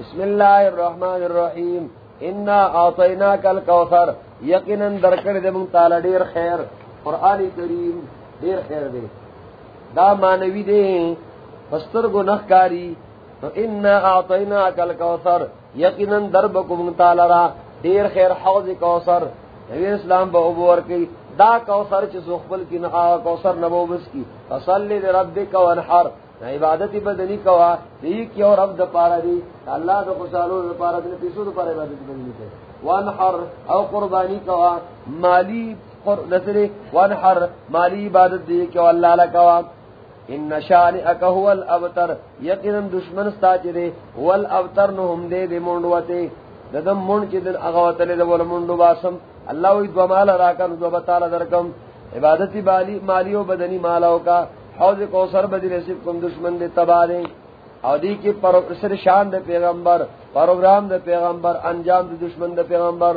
بسم اللہ الرحمن الرحیم. انا آتینا کل کوثر یقیناً درکر دے منگ تالا دیر خیر. قرآن کریم دیر خیر دے. دا مانوی دے. پستر گو نخکاری تو انا آتینا کل کوثر یقیناً درب کو منگ را دیر خیر حوض کوثر. نبی اسلام با عبور کی دا کوثر چی سخبل کی نخا کوثر نبو بس کی. فصلی دی ربک وانحر. نہ عبادت بدنی کوا، دی کی اور رب پارا دی، اللہ د خوشالو د پارا دی پیسو د پارا عبادت بدنی تے وانحر او قربانی کوا، مالی قر نسری وانحر مالی عبادت دی کی اللہ لا کوا. ان نشانئک هو الابتر، یقینا دشمن ستا چ دے هو الابتر نو ہم دے دے مونڈوتے ددم مون چ دن اغوتلے دے ول مونڈو باسم. اللہ وی دو مال راکن، دو بتالا درکم. عبادتی بالی مالی و بدنی مالاو کا. حوض کو سر بدی نصیب کم دشمن دے تباہ او دی کی پر شان دے پیغمبر، پروگرام دے پیغمبر، انجام دے دشمن دے پیغمبر۔